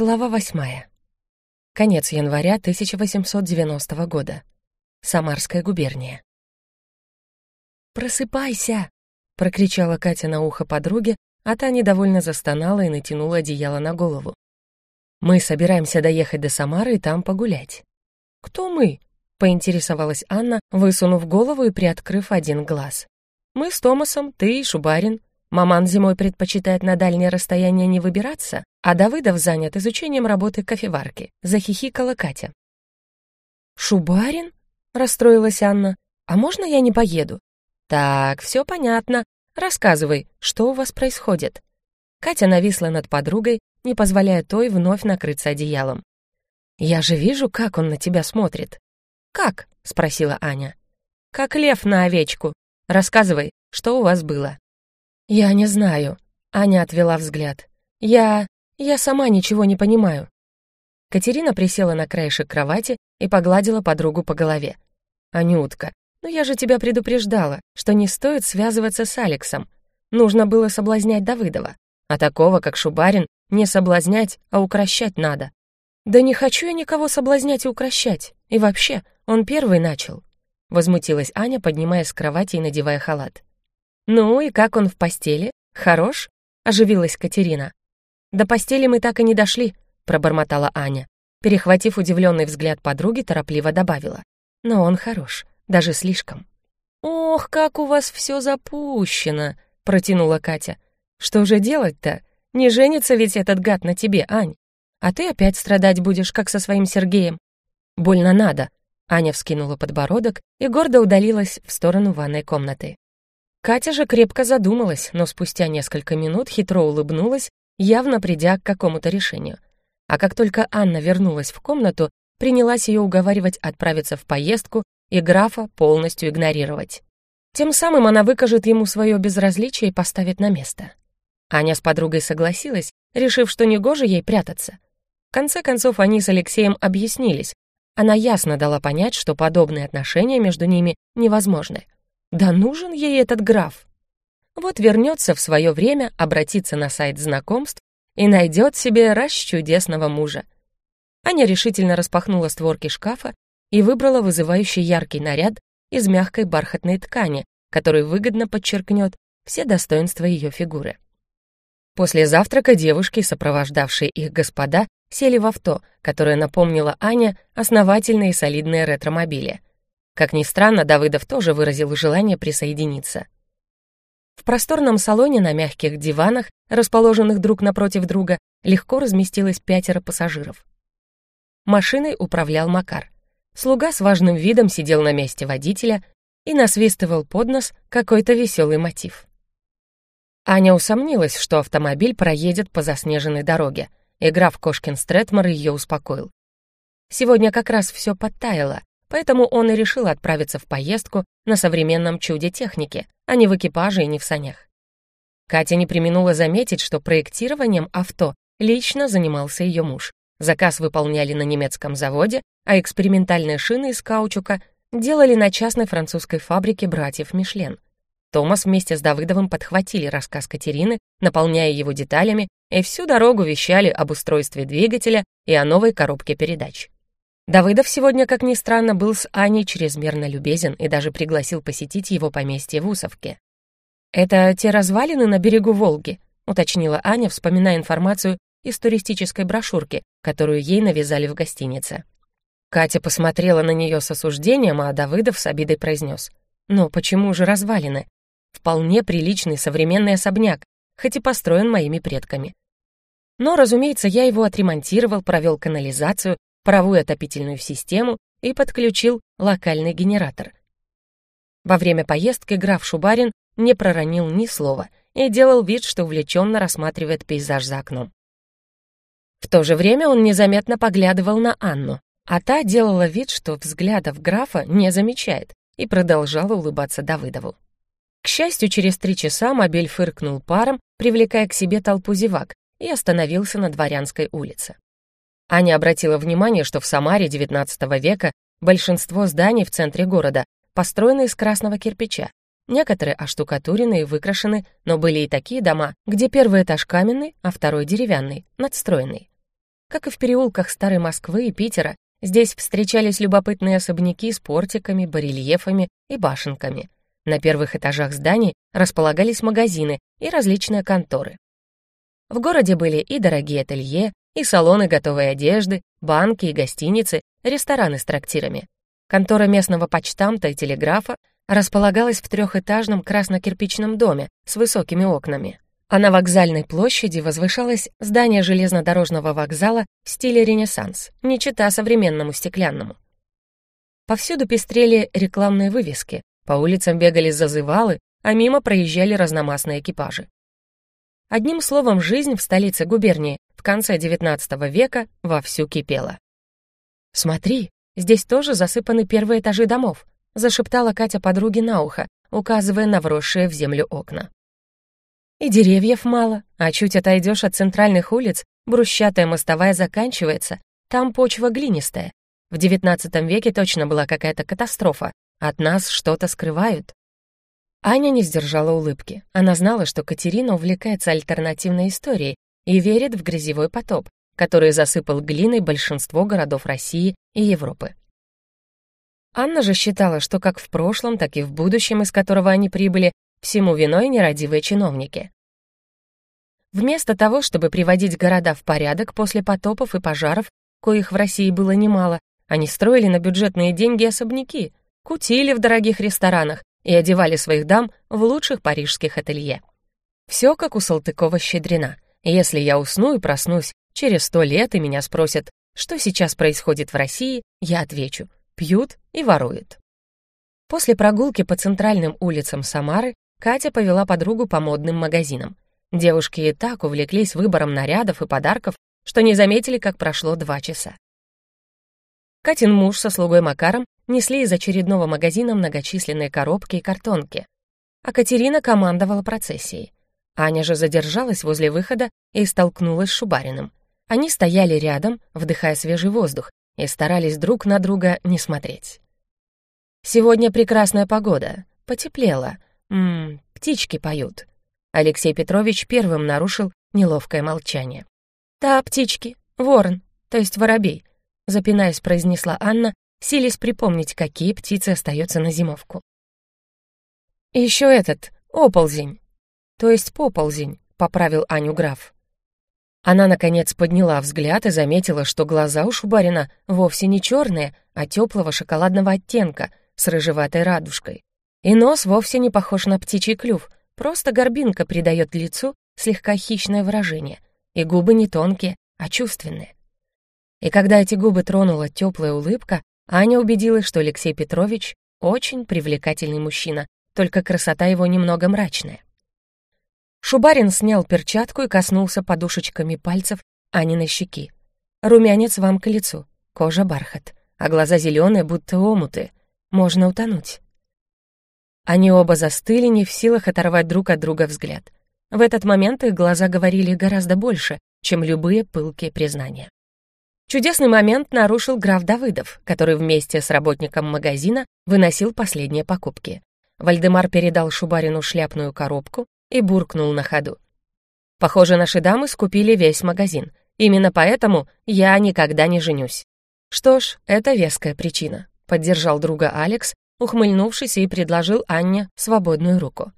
Глава восьмая. Конец января 1890 года. Самарская губерния. «Просыпайся!» — прокричала Катя на ухо подруге, а та недовольно застонала и натянула одеяло на голову. «Мы собираемся доехать до Самары и там погулять». «Кто мы?» — поинтересовалась Анна, высунув голову и приоткрыв один глаз. «Мы с Томасом, ты и Шубарин. Маман зимой предпочитает на дальнее расстояние не выбираться, а Давыдов занят изучением работы кофеварки. Захихикала Катя. «Шубарин?» — расстроилась Анна. «А можно я не поеду?» «Так, все понятно. Рассказывай, что у вас происходит?» Катя нависла над подругой, не позволяя той вновь накрыться одеялом. «Я же вижу, как он на тебя смотрит». «Как?» — спросила Аня. «Как лев на овечку. Рассказывай, что у вас было?» «Я не знаю», — Аня отвела взгляд. «Я... я сама ничего не понимаю». Катерина присела на краешек кровати и погладила подругу по голове. «Анютка, ну я же тебя предупреждала, что не стоит связываться с Алексом. Нужно было соблазнять Давыдова. А такого, как Шубарин, не соблазнять, а укращать надо». «Да не хочу я никого соблазнять и укращать. И вообще, он первый начал», — возмутилась Аня, поднимаясь с кровати и надевая халат. «Ну и как он в постели? Хорош?» — оживилась Катерина. «До постели мы так и не дошли», — пробормотала Аня. Перехватив удивленный взгляд подруги, торопливо добавила. «Но он хорош, даже слишком». «Ох, как у вас все запущено!» — протянула Катя. «Что же делать-то? Не женится ведь этот гад на тебе, Ань. А ты опять страдать будешь, как со своим Сергеем. Больно надо». Аня вскинула подбородок и гордо удалилась в сторону ванной комнаты. Катя же крепко задумалась, но спустя несколько минут хитро улыбнулась, явно придя к какому-то решению. А как только Анна вернулась в комнату, принялась ее уговаривать отправиться в поездку и графа полностью игнорировать. Тем самым она выкажет ему свое безразличие и поставит на место. Аня с подругой согласилась, решив, что негоже ей прятаться. В конце концов, они с Алексеем объяснились. Она ясно дала понять, что подобные отношения между ними невозможны. Да нужен ей этот граф. Вот вернется в свое время, обратится на сайт знакомств и найдет себе расчудесного мужа. Аня решительно распахнула створки шкафа и выбрала вызывающий яркий наряд из мягкой бархатной ткани, который выгодно подчеркнет все достоинства ее фигуры. После завтрака девушки, сопровождавшие их господа, сели в авто, которое напомнило Аня основательные солидные ретромобили. Как ни странно, Давыдов тоже выразил желание присоединиться. В просторном салоне на мягких диванах, расположенных друг напротив друга, легко разместилось пятеро пассажиров. Машиной управлял Макар. Слуга с важным видом сидел на месте водителя и насвистывал под нос какой-то веселый мотив. Аня усомнилась, что автомобиль проедет по заснеженной дороге, и граф Кошкин Стретмор ее успокоил. Сегодня как раз все подтаяло, Поэтому он и решил отправиться в поездку на современном чуде техники, а не в экипаже и не в санях. Катя не применула заметить, что проектированием авто лично занимался ее муж. Заказ выполняли на немецком заводе, а экспериментальные шины из каучука делали на частной французской фабрике братьев Мишлен. Томас вместе с Давыдовым подхватили рассказ Катерины, наполняя его деталями, и всю дорогу вещали об устройстве двигателя и о новой коробке передач. Давыдов сегодня, как ни странно, был с Аней чрезмерно любезен и даже пригласил посетить его поместье в Усовке. «Это те развалины на берегу Волги», — уточнила Аня, вспоминая информацию из туристической брошюрки, которую ей навязали в гостинице. Катя посмотрела на нее с осуждением, а Давыдов с обидой произнес. «Но почему же развалины? Вполне приличный современный особняк, хоть и построен моими предками. Но, разумеется, я его отремонтировал, провел канализацию, паровую отопительную систему и подключил локальный генератор. Во время поездки граф Шубарин не проронил ни слова и делал вид, что увлеченно рассматривает пейзаж за окном. В то же время он незаметно поглядывал на Анну, а та делала вид, что взглядов графа не замечает, и продолжала улыбаться Давыдову. К счастью, через три часа мобиль фыркнул паром, привлекая к себе толпу зевак, и остановился на Дворянской улице. Аня обратила внимание, что в Самаре XIX века большинство зданий в центре города построены из красного кирпича. Некоторые оштукатурены и выкрашены, но были и такие дома, где первый этаж каменный, а второй деревянный, надстроенный. Как и в переулках Старой Москвы и Питера, здесь встречались любопытные особняки с портиками, барельефами и башенками. На первых этажах зданий располагались магазины и различные конторы. В городе были и дорогие ателье, и салоны готовой одежды, банки и гостиницы, рестораны с трактирами. Контора местного почтамта и телеграфа располагалась в трехэтажном красно-кирпичном доме с высокими окнами. А на вокзальной площади возвышалось здание железнодорожного вокзала в стиле Ренессанс, не чита современному стеклянному. Повсюду пестрели рекламные вывески, по улицам бегали зазывалы, а мимо проезжали разномастные экипажи. Одним словом, жизнь в столице губернии в конце XIX века вовсю кипела. «Смотри, здесь тоже засыпаны первые этажи домов», зашептала Катя подруге на ухо, указывая на вросшие в землю окна. И деревьев мало, а чуть отойдешь от центральных улиц, брусчатая мостовая заканчивается, там почва глинистая. В XIX веке точно была какая-то катастрофа, от нас что-то скрывают. Аня не сдержала улыбки. Она знала, что Катерина увлекается альтернативной историей и верит в грязевой потоп, который засыпал глиной большинство городов России и Европы. Анна же считала, что как в прошлом, так и в будущем, из которого они прибыли, всему виной нерадивые чиновники. Вместо того, чтобы приводить города в порядок после потопов и пожаров, коих в России было немало, они строили на бюджетные деньги особняки, кутили в дорогих ресторанах и одевали своих дам в лучших парижских ателье. Все как у Салтыкова-Щедрина. Если я усну и проснусь через сто лет и меня спросят, что сейчас происходит в России, я отвечу — пьют и воруют. После прогулки по центральным улицам Самары Катя повела подругу по модным магазинам. Девушки и так увлеклись выбором нарядов и подарков, что не заметили, как прошло два часа. Катин муж со слугой Макаром несли из очередного магазина многочисленные коробки и картонки, а Катерина командовала процессией. Аня же задержалась возле выхода и столкнулась с Шубариным. Они стояли рядом, вдыхая свежий воздух, и старались друг на друга не смотреть. «Сегодня прекрасная погода, потеплело, Ммм, птички поют. Алексей Петрович первым нарушил неловкое молчание. «Да, птички, ворон, то есть воробей», запинаясь, произнесла Анна, силясь припомнить, какие птицы остаются на зимовку. «И еще этот, оползень, то есть поползень», поправил Аню граф. Она, наконец, подняла взгляд и заметила, что глаза у Шубарина вовсе не черные, а теплого шоколадного оттенка с рыжеватой радужкой. И нос вовсе не похож на птичий клюв, просто горбинка придает лицу слегка хищное выражение, и губы не тонкие, а чувственные. И когда эти губы тронула теплая улыбка, Аня убедилась, что Алексей Петрович очень привлекательный мужчина, только красота его немного мрачная. Шубарин снял перчатку и коснулся подушечками пальцев Аниной щеки. Румянец вам к лицу, кожа бархат, а глаза зеленые, будто омуты. Можно утонуть. Они оба застыли, не в силах оторвать друг от друга взгляд. В этот момент их глаза говорили гораздо больше, чем любые пылкие признания. Чудесный момент нарушил граф Давыдов, который вместе с работником магазина выносил последние покупки. Вальдемар передал Шубарину шляпную коробку и буркнул на ходу. «Похоже, наши дамы скупили весь магазин. Именно поэтому я никогда не женюсь». «Что ж, это веская причина», — поддержал друга Алекс, ухмыльнувшись и предложил Анне свободную руку.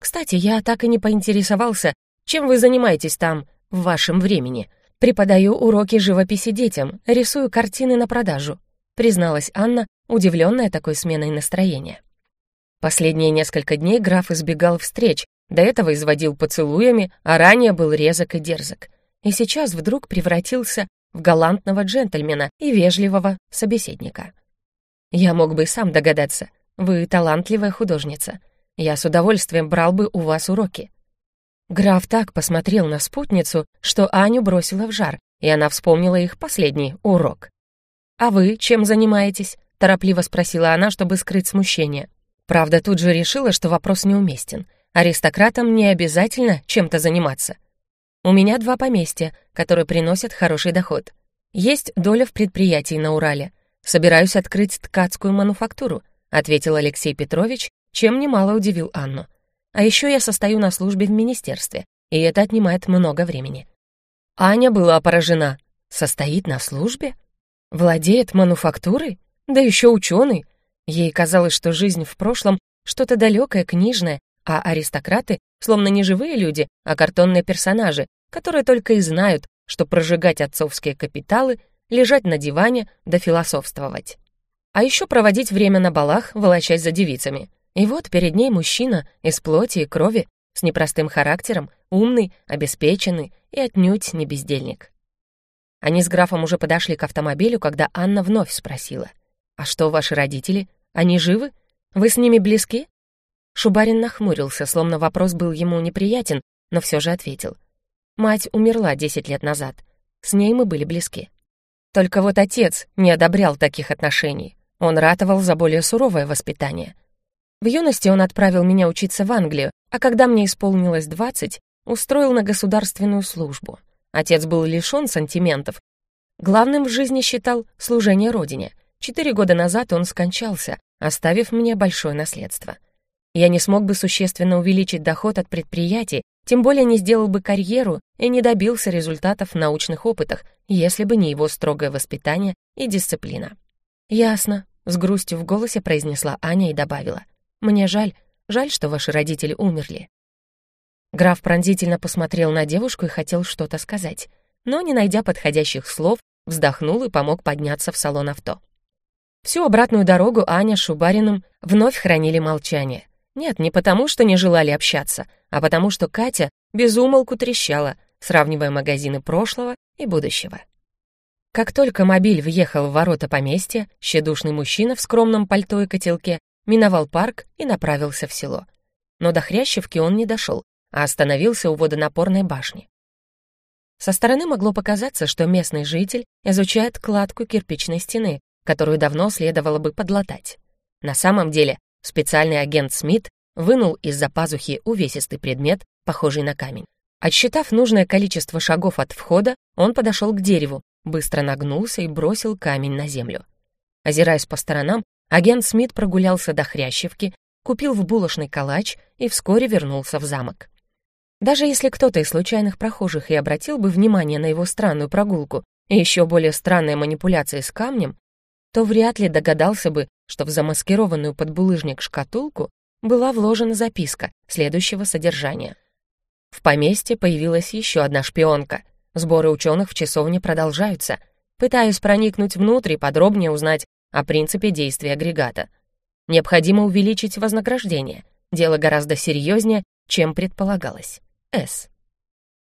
«Кстати, я так и не поинтересовался, чем вы занимаетесь там в вашем времени. Преподаю уроки живописи детям, рисую картины на продажу», призналась Анна, удивленная такой сменой настроения. Последние несколько дней граф избегал встреч, до этого изводил поцелуями, а ранее был резок и дерзок. И сейчас вдруг превратился в галантного джентльмена и вежливого собеседника. Я мог бы и сам догадаться. Вы талантливая художница. Я с удовольствием брал бы у вас уроки». Граф так посмотрел на спутницу, что Аню бросила в жар, и она вспомнила их последний урок. «А вы чем занимаетесь?» — торопливо спросила она, чтобы скрыть смущение. Правда, тут же решила, что вопрос неуместен. Аристократам не обязательно чем-то заниматься. У меня два поместья, которые приносят хороший доход. Есть доля в предприятии на Урале — «Собираюсь открыть ткацкую мануфактуру», ответил Алексей Петрович, чем немало удивил Анну. «А еще я состою на службе в министерстве, и это отнимает много времени». Аня была поражена. Состоит на службе? Владеет мануфактурой? Да еще ученый. Ей казалось, что жизнь в прошлом что-то далекое, книжное, а аристократы словно не живые люди, а картонные персонажи, которые только и знают, что прожигать отцовские капиталы, лежать на диване да философствовать. А еще проводить время на балах, волочась за девицами. И вот перед ней мужчина из плоти и крови, с непростым характером, умный, обеспеченный и отнюдь не бездельник. Они с графом уже подошли к автомобилю, когда Анна вновь спросила. «А что ваши родители? Они живы? Вы с ними близки?» Шубарин нахмурился, словно вопрос был ему неприятен, но все же ответил. «Мать умерла десять лет назад. С ней мы были близки. Только вот отец не одобрял таких отношений. Он ратовал за более суровое воспитание. В юности он отправил меня учиться в Англию, а когда мне исполнилось двадцать, устроил на государственную службу. Отец был лишён сантиментов. Главным в жизни считал служение родине. Четыре года назад он скончался, оставив мне большое наследство. Я не смог бы существенно увеличить доход от предприятий, тем более не сделал бы карьеру и не добился результатов в научных опытах, если бы не его строгое воспитание и дисциплина. «Ясно», — с грустью в голосе произнесла Аня и добавила. «Мне жаль, жаль, что ваши родители умерли». Граф пронзительно посмотрел на девушку и хотел что-то сказать, но, не найдя подходящих слов, вздохнул и помог подняться в салон авто. Всю обратную дорогу Аня с Шубариным вновь хранили молчание. Нет, не потому, что не желали общаться, а потому, что Катя безумолку трещала, сравнивая магазины прошлого и будущего. Как только мобиль въехал в ворота поместья, щедушный мужчина в скромном пальто и котелке миновал парк и направился в село. Но до Хрящевки он не дошел, а остановился у водонапорной башни. Со стороны могло показаться, что местный житель изучает кладку кирпичной стены, которую давно следовало бы подлатать. На самом деле специальный агент Смит вынул из-за пазухи увесистый предмет, похожий на камень. Отсчитав нужное количество шагов от входа, он подошел к дереву, быстро нагнулся и бросил камень на землю. Озираясь по сторонам, агент Смит прогулялся до Хрящевки, купил в булочный калач и вскоре вернулся в замок. Даже если кто-то из случайных прохожих и обратил бы внимание на его странную прогулку и еще более странные манипуляции с камнем, то вряд ли догадался бы, что в замаскированную под булыжник шкатулку была вложена записка следующего содержания. В поместье появилась еще одна шпионка. Сборы ученых в часовне продолжаются. Пытаюсь проникнуть внутрь и подробнее узнать о принципе действия агрегата. Необходимо увеличить вознаграждение. Дело гораздо серьезнее, чем предполагалось. С.